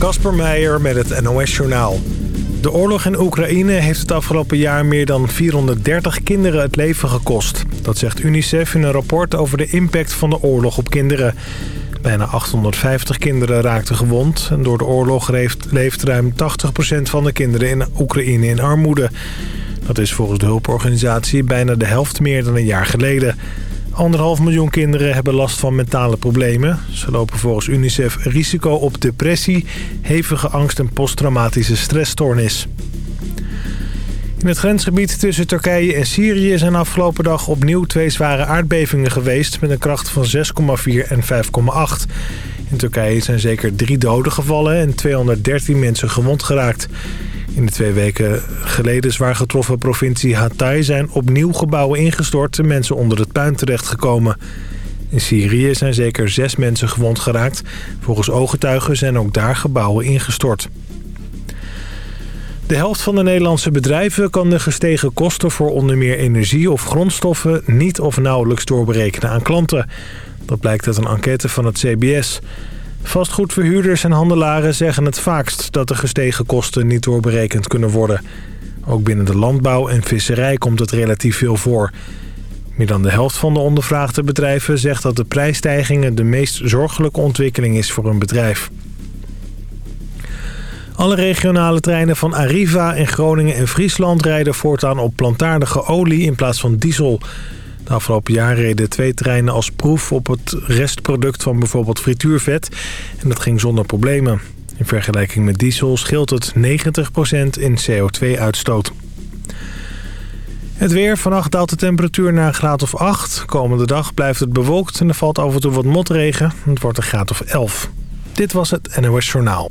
Kasper Meijer met het NOS-journaal. De oorlog in Oekraïne heeft het afgelopen jaar meer dan 430 kinderen het leven gekost. Dat zegt UNICEF in een rapport over de impact van de oorlog op kinderen. Bijna 850 kinderen raakten gewond. En door de oorlog leeft, ruim 80% van de kinderen in Oekraïne in armoede. Dat is volgens de hulporganisatie bijna de helft meer dan een jaar geleden. Anderhalf miljoen kinderen hebben last van mentale problemen. Ze lopen volgens UNICEF risico op depressie, hevige angst en posttraumatische stressstoornis. In het grensgebied tussen Turkije en Syrië zijn afgelopen dag opnieuw twee zware aardbevingen geweest... met een kracht van 6,4 en 5,8. In Turkije zijn zeker drie doden gevallen en 213 mensen gewond geraakt. In de twee weken geleden zwaar getroffen provincie Hatay zijn opnieuw gebouwen ingestort en mensen onder het puin terechtgekomen. In Syrië zijn zeker zes mensen gewond geraakt. Volgens ooggetuigen zijn ook daar gebouwen ingestort. De helft van de Nederlandse bedrijven kan de gestegen kosten voor onder meer energie of grondstoffen niet of nauwelijks doorberekenen aan klanten. Dat blijkt uit een enquête van het CBS. Vastgoedverhuurders en handelaren zeggen het vaakst dat de gestegen kosten niet doorberekend kunnen worden. Ook binnen de landbouw en visserij komt het relatief veel voor. Meer dan de helft van de ondervraagde bedrijven zegt dat de prijsstijgingen de meest zorgelijke ontwikkeling is voor een bedrijf. Alle regionale treinen van Arriva in Groningen en Friesland rijden voortaan op plantaardige olie in plaats van diesel. De afgelopen jaar reden twee treinen als proef op het restproduct van bijvoorbeeld frituurvet. En dat ging zonder problemen. In vergelijking met diesel scheelt het 90% in CO2-uitstoot. Het weer. Vannacht daalt de temperatuur naar een graad of 8. Komende dag blijft het bewolkt en er valt af en toe wat motregen. Het wordt een graad of 11. Dit was het NOS Journaal.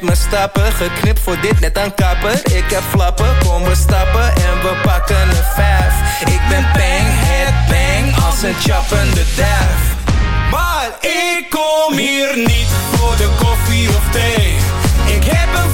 heb mijn stappen Geknipt voor dit net aan kapper Ik heb flappen, kom we stappen En we pakken een vijf. Ik ben bang, het bang Als een chappende derf. Maar ik kom hier niet Voor de koffie of thee. Ik heb een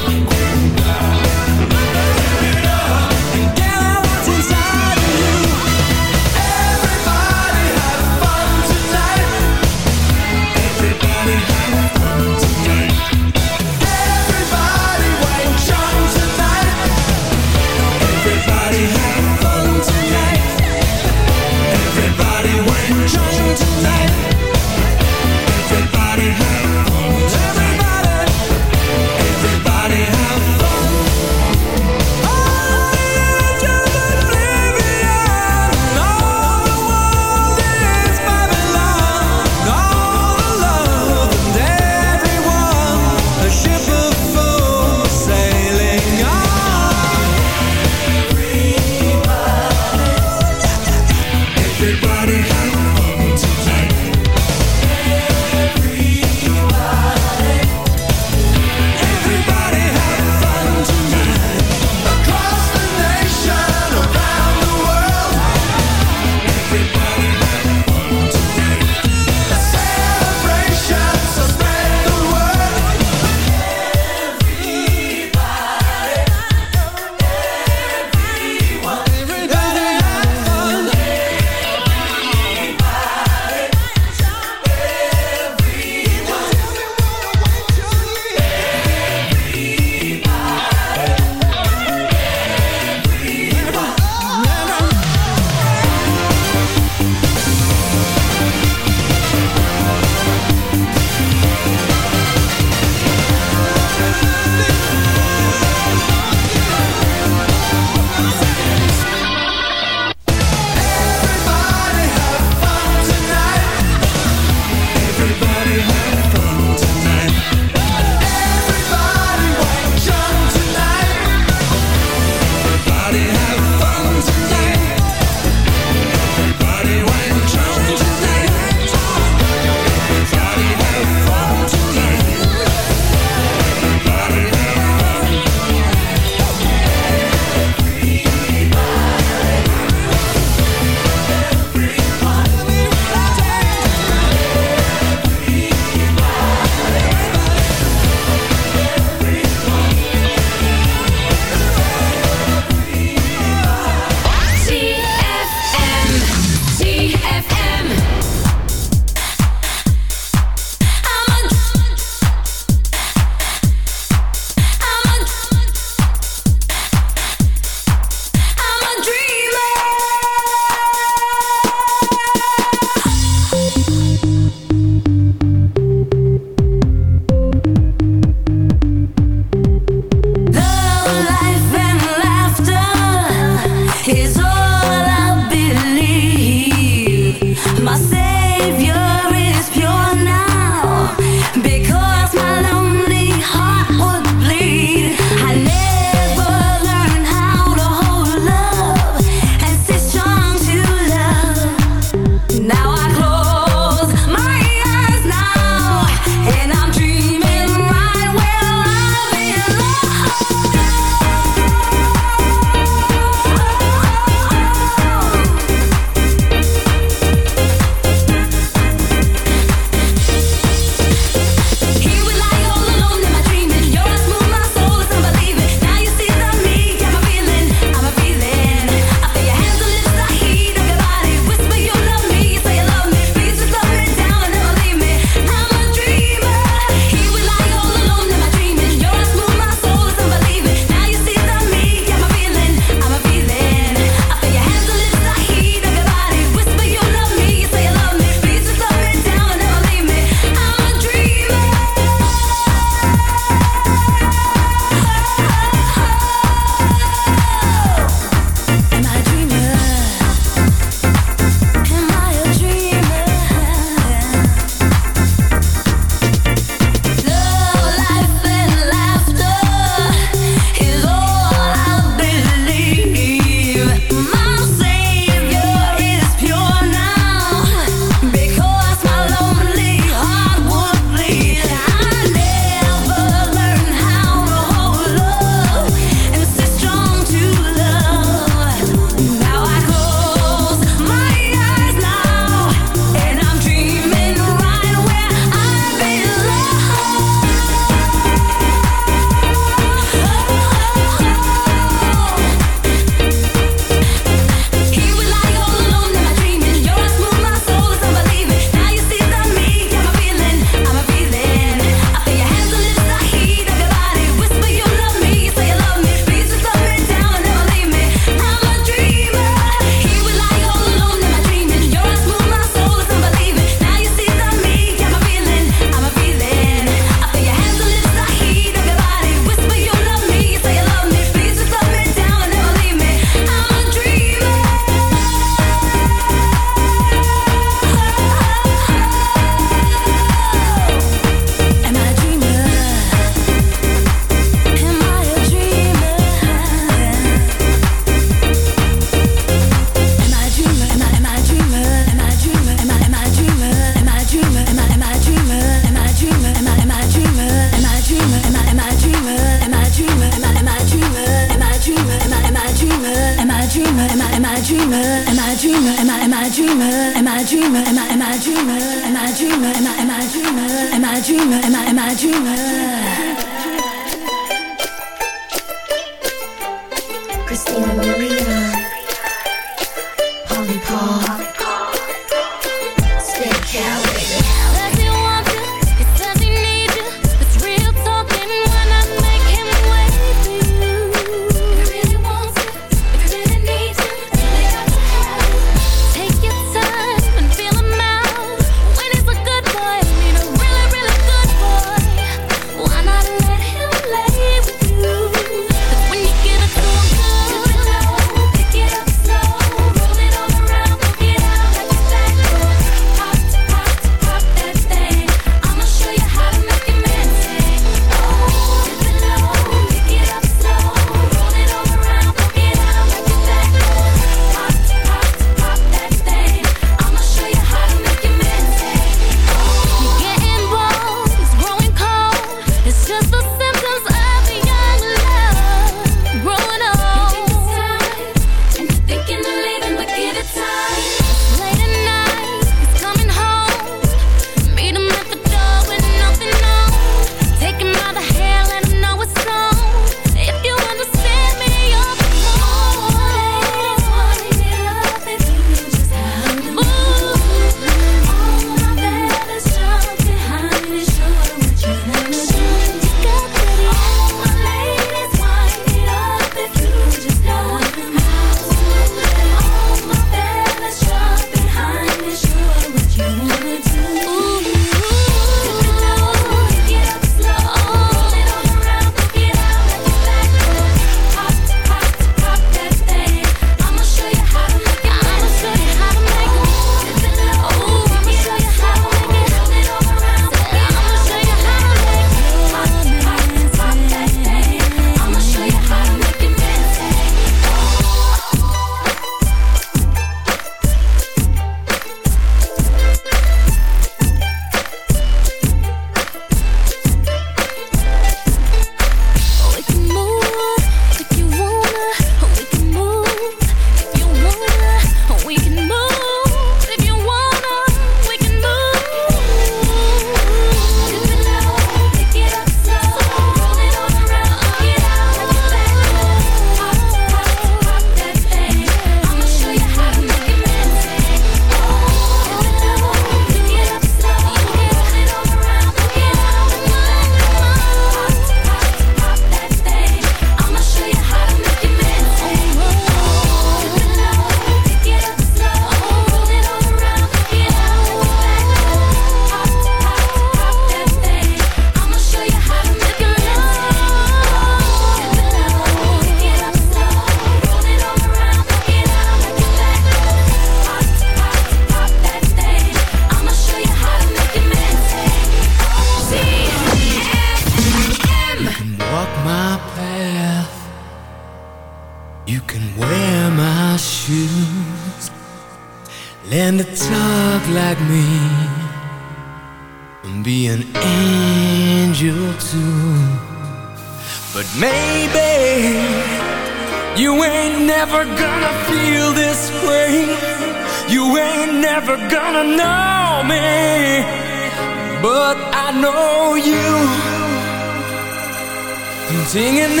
And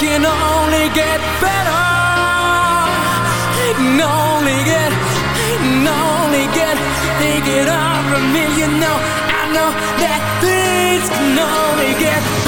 can only get better. Can only get, can only get, from me. You know, I know that things can only get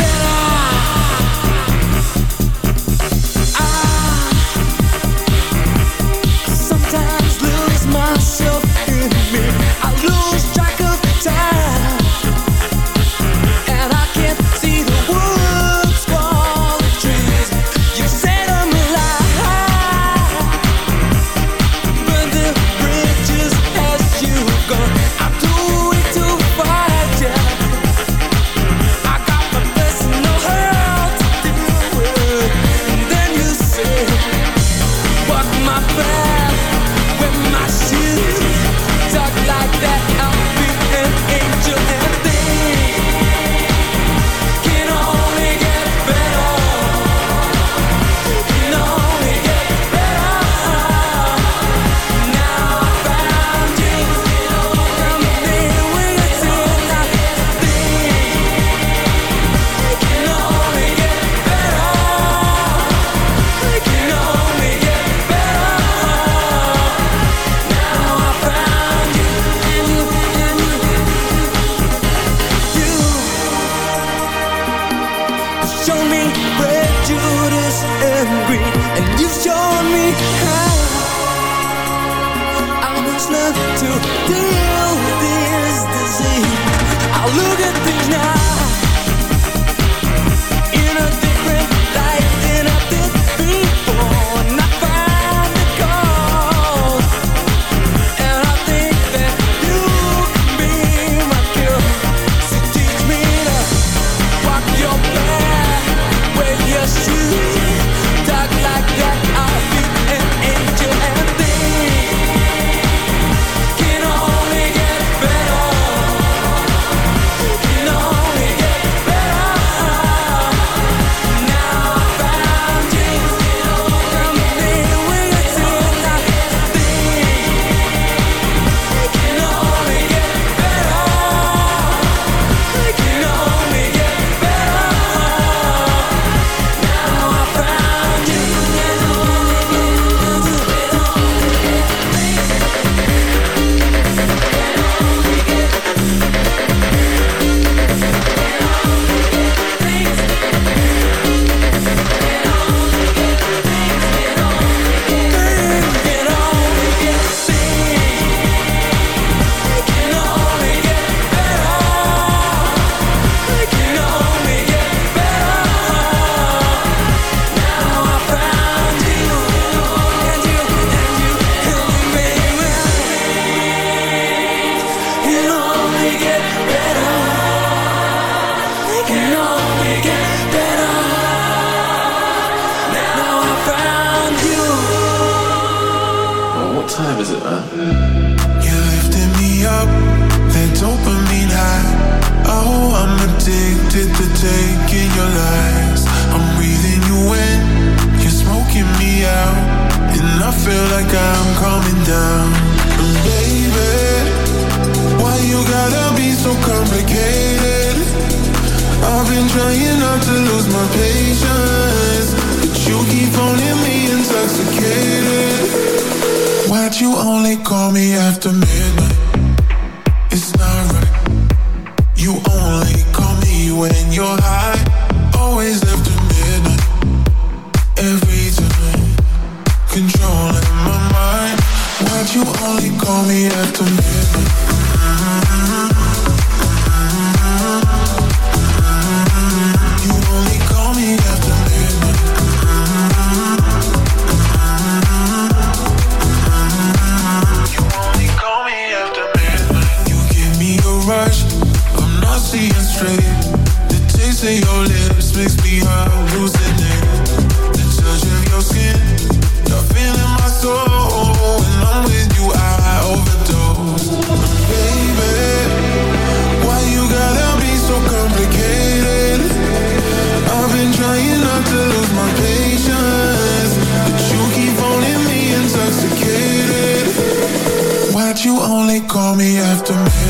only call me after me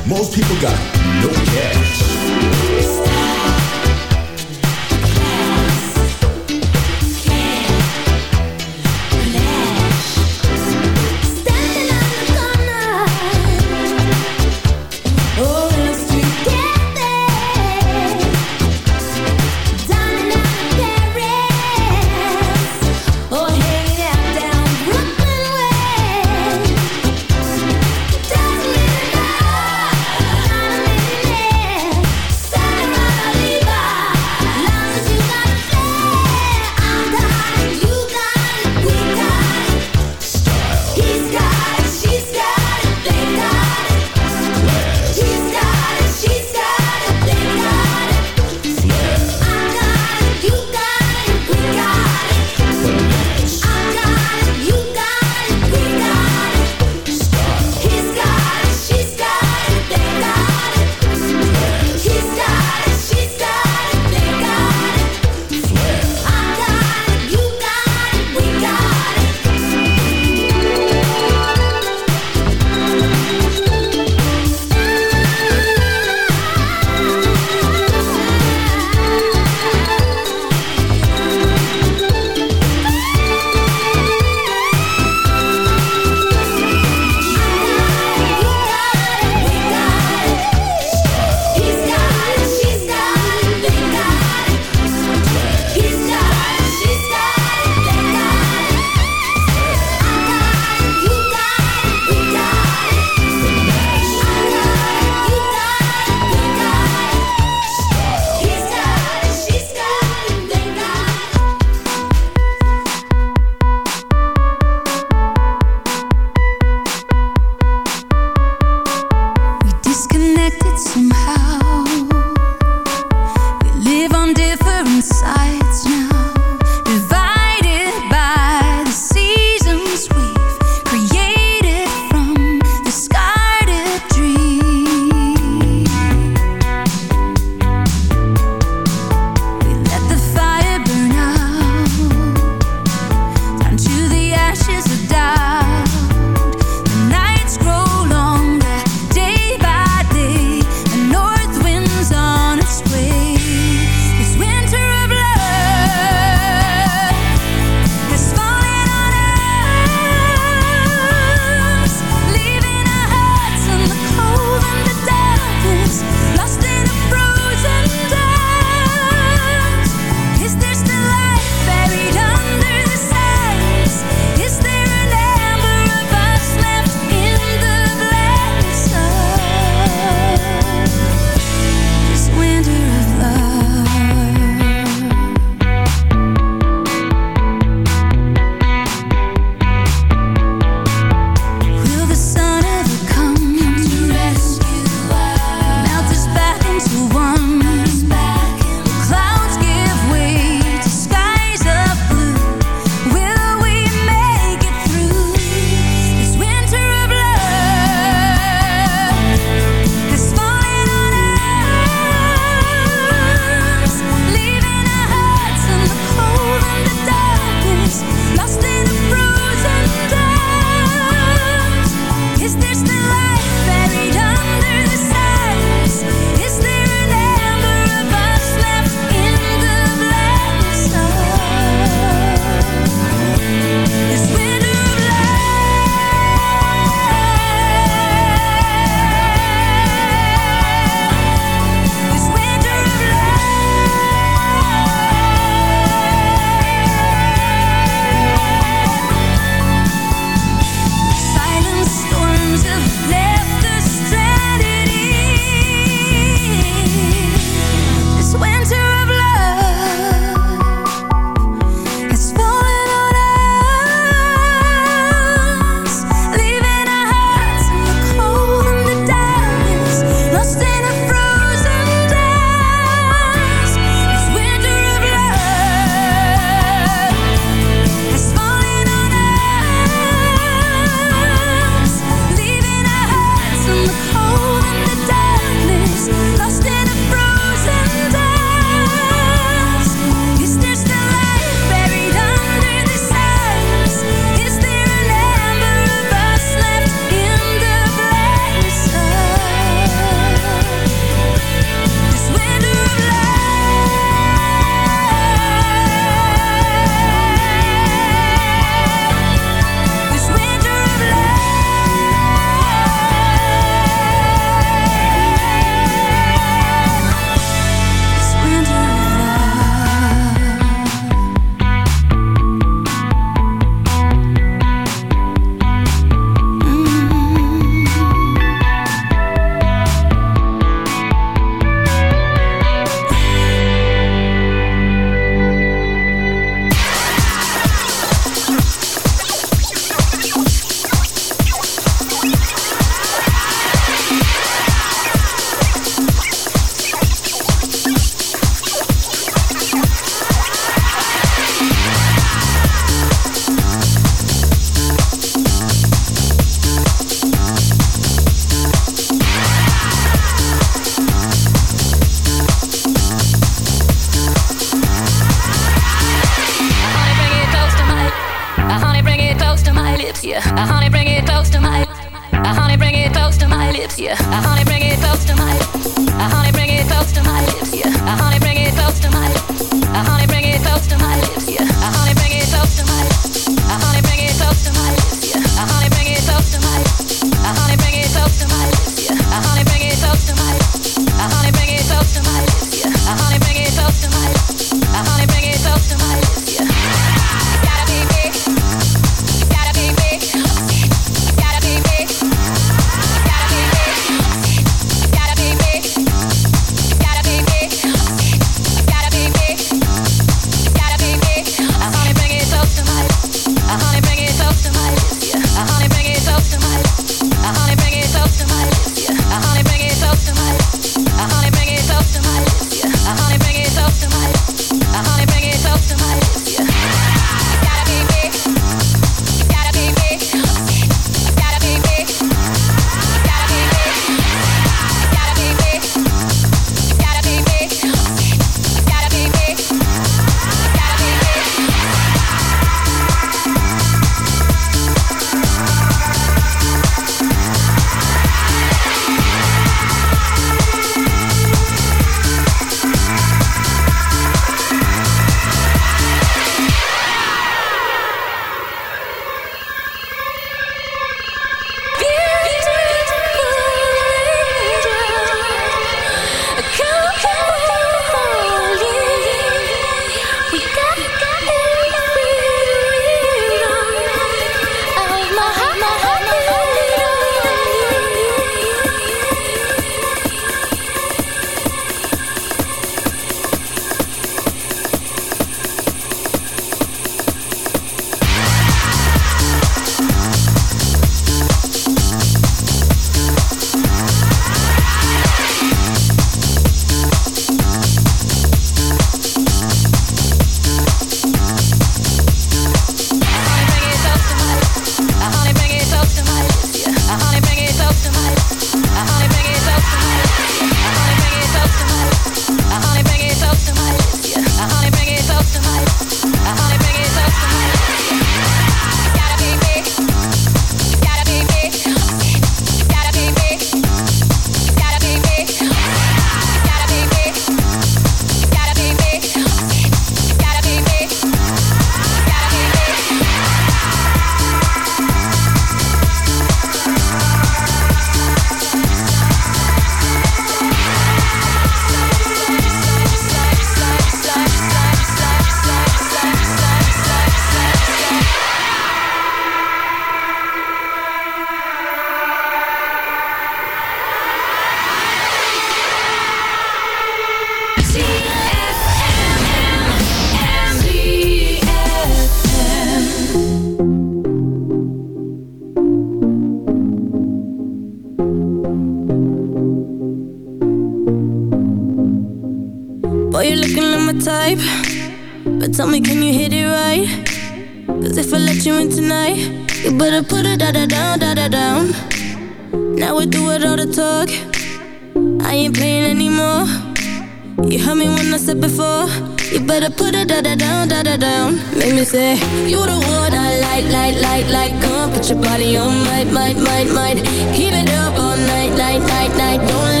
you say You the one I like, like, like, like Come put your body on my, my, my, my Keep it up all night, night, night, night Don't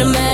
the man.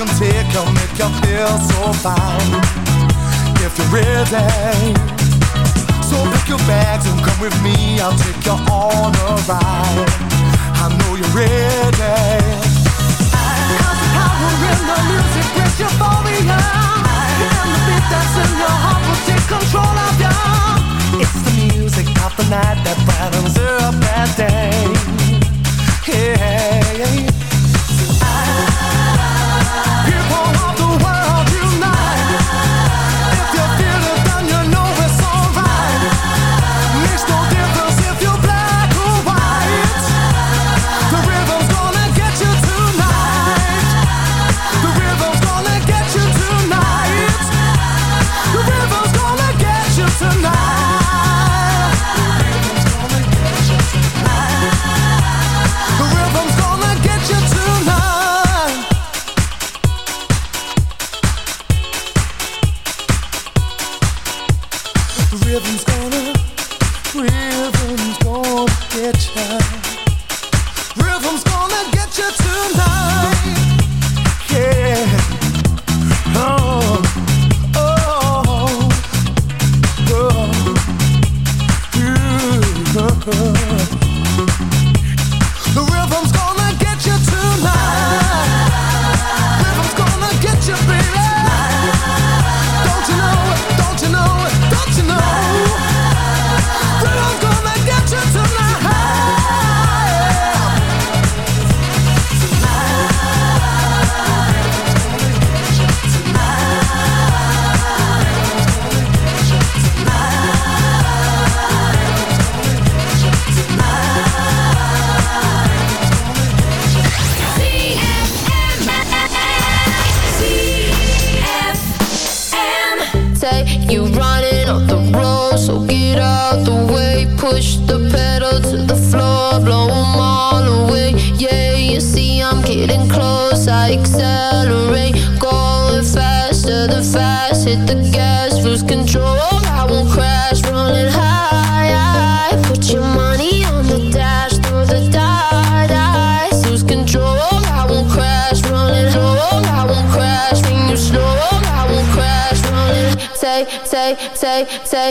come take you, make you feel so fine If you're ready So pick your bags and come with me. I'll take you on a ride. I know you're ready. I have the power in the music with euphoria And the beat that's in your heart will take control of you It's the music of the night that brightens up that day. say, say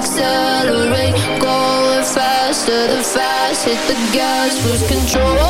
accelerate, going faster, the fast hit the gas, lose control.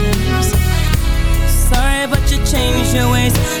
changed your ways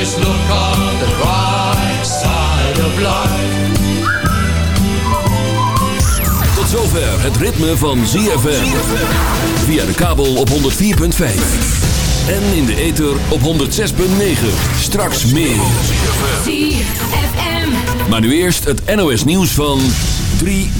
Always look on the bright side of life. Tot zover het ritme van ZFM. Via de kabel op 104.5. En in de ether op 106.9. Straks meer. ZFM. Maar nu eerst het NOS nieuws van 3 uur.